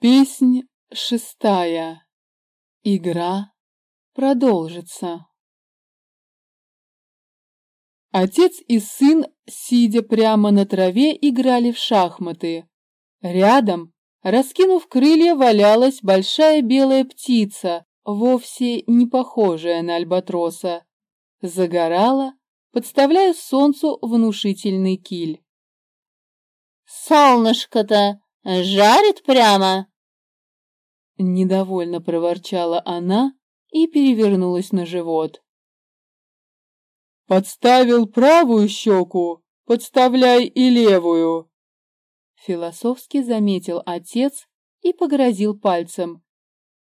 Песнь шестая. Игра продолжится. Отец и сын, сидя прямо на траве, играли в шахматы. Рядом, раскинув крылья, валялась большая белая птица, вовсе не похожая на альбатроса. Загорала, подставляя солнцу внушительный киль. «Солнышко-то жарит прямо!» Недовольно проворчала она и перевернулась на живот. «Подставил правую щеку, подставляй и левую!» Философски заметил отец и погрозил пальцем.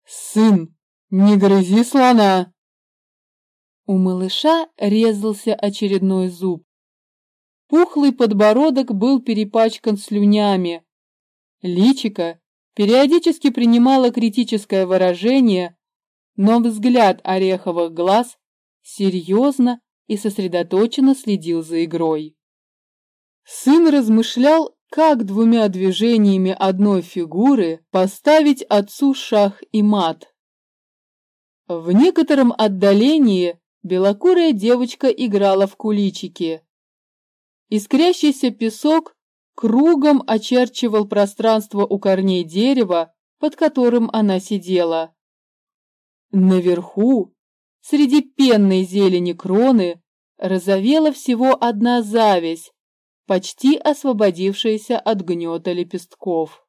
«Сын, не грызи слона!» У малыша резался очередной зуб. Пухлый подбородок был перепачкан слюнями. Личико периодически принимало критическое выражение, но взгляд ореховых глаз серьезно и сосредоточенно следил за игрой. Сын размышлял, как двумя движениями одной фигуры поставить отцу шах и мат. В некотором отдалении белокурая девочка играла в куличики. Искрящийся песок кругом очерчивал пространство у корней дерева, под которым она сидела. Наверху, среди пенной зелени кроны, разовела всего одна зависть, почти освободившаяся от гнета лепестков.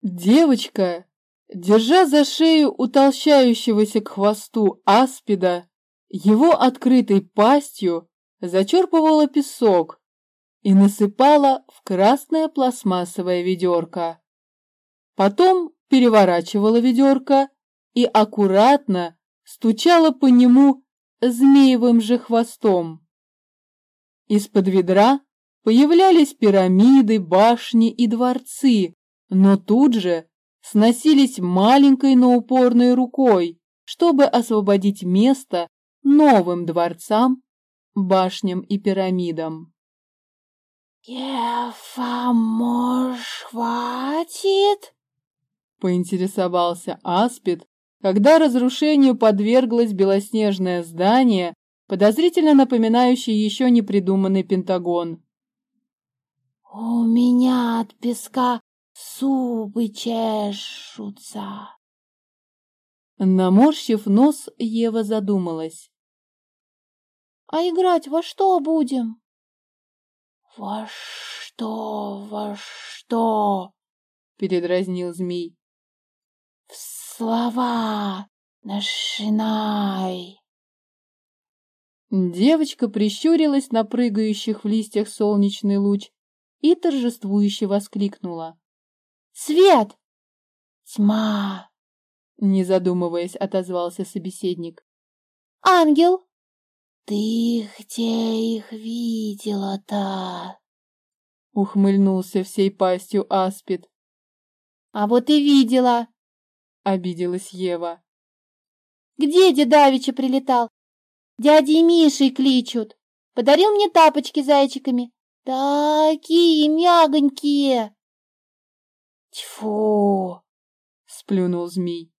Девочка, держа за шею утолщающегося к хвосту аспида, его открытой пастью зачерпывала песок, и насыпала в красное пластмассовое ведерко. Потом переворачивала ведерко и аккуратно стучала по нему змеевым же хвостом. Из-под ведра появлялись пирамиды, башни и дворцы, но тут же сносились маленькой, но упорной рукой, чтобы освободить место новым дворцам, башням и пирамидам. «Ева, может, хватит?» — поинтересовался Аспид, когда разрушению подверглось белоснежное здание, подозрительно напоминающее еще не придуманный Пентагон. «У меня от песка зубы чешутся». Наморщив нос, Ева задумалась. «А играть во что будем?» «Во что, во что?» — передразнил змей. «В слова начинай!» Девочка прищурилась на прыгающих в листьях солнечный луч и торжествующе воскликнула. «Свет!» «Тьма!» — не задумываясь, отозвался собеседник. «Ангел!» «Ты где их видела-то?» Ухмыльнулся всей пастью Аспид. «А вот и видела!» Обиделась Ева. «Где дедавича прилетал? Дяди Мишей кличут. Подарил мне тапочки зайчиками. Такие мягонькие!» «Тьфу!» — сплюнул змей.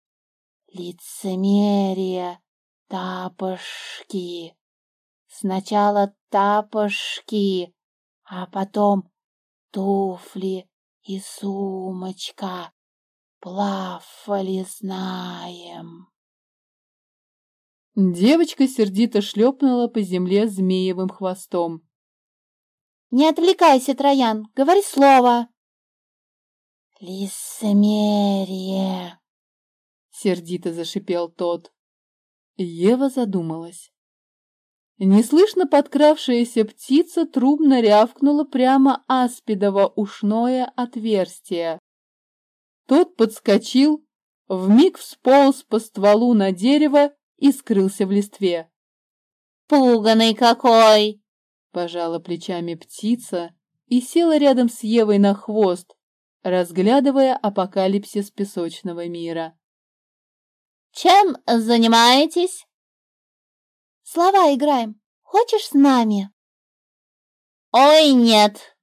«Лицемерие! Тапошки!» Сначала тапошки, а потом туфли и сумочка. Плавали знаем. Девочка сердито шлепнула по земле змеевым хвостом. «Не отвлекайся, Троян, говори слово!» «Лицемерие!» — сердито зашипел тот. Ева задумалась. Неслышно подкравшаяся птица трубно рявкнула прямо аспидово ушное отверстие. Тот подскочил, вмиг всполз по стволу на дерево и скрылся в листве. «Пуганый какой!» — пожала плечами птица и села рядом с Евой на хвост, разглядывая апокалипсис песочного мира. «Чем занимаетесь?» Слова играем. Хочешь с нами?» «Ой, нет!»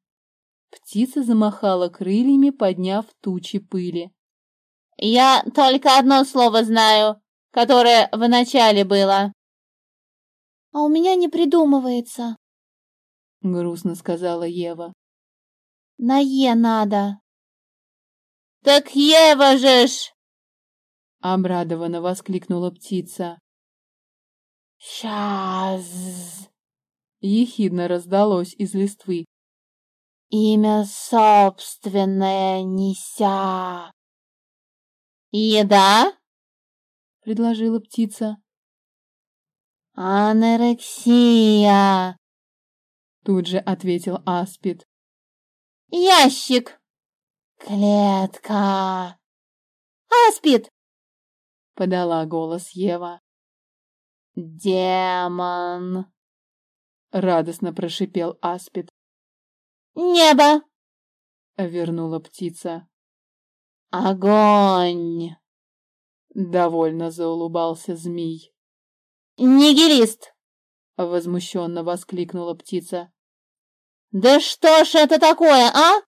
Птица замахала крыльями, подняв тучи пыли. «Я только одно слово знаю, которое в начале было». «А у меня не придумывается», — грустно сказала Ева. «На Е надо». «Так Ева же ж!» — обрадованно воскликнула птица. «Сейчас!» — ехидно раздалось из листвы. «Имя собственное неся!» «Еда?» — предложила птица. «Анорексия!» — тут же ответил Аспид. «Ящик!» «Клетка!» «Аспид!» — подала голос Ева. «Демон!» — радостно прошипел Аспид. «Небо!» — вернула птица. «Огонь!» — довольно заулыбался змей. «Нигилист!» — возмущенно воскликнула птица. «Да что ж это такое, а?»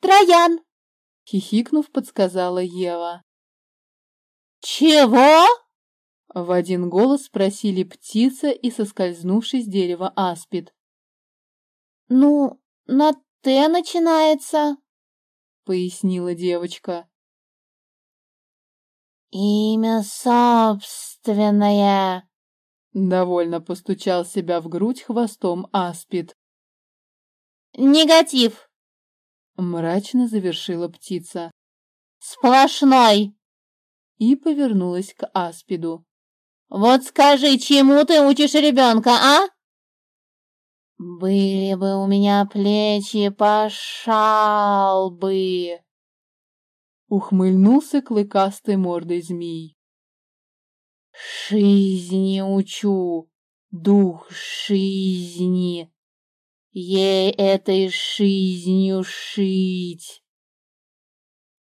«Троян!» — хихикнув, подсказала Ева. «Чего?» — в один голос спросили птица и соскользнувший с дерева аспид. «Ну, на «Т» начинается», — пояснила девочка. «Имя собственное!» Довольно постучал себя в грудь хвостом аспид. «Негатив!» Мрачно завершила птица. «Сплошной!» И повернулась к аспиду. «Вот скажи, чему ты учишь ребенка, а?» «Были бы у меня плечи, пошал бы!» Ухмыльнулся клыкастой мордой змей. «Жизни учу, дух жизни, ей этой жизнью шить!»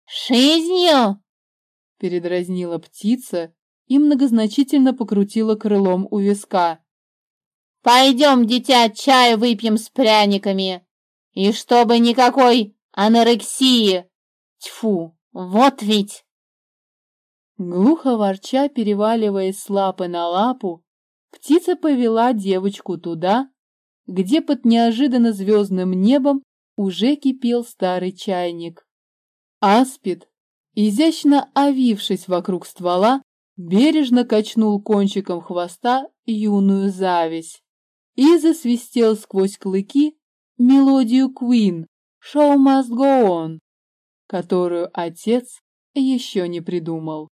«Жизнью?» — передразнила птица и многозначительно покрутила крылом у виска. «Пойдем, дитя, чай выпьем с пряниками, и чтобы никакой анорексии! Тьфу!» Вот ведь!» Глухо ворча, переваливаясь с лапы на лапу, птица повела девочку туда, где под неожиданно звездным небом уже кипел старый чайник. Аспид, изящно овившись вокруг ствола, бережно качнул кончиком хвоста юную зависть и засвистел сквозь клыки мелодию Queen «Show must go on» которую отец еще не придумал.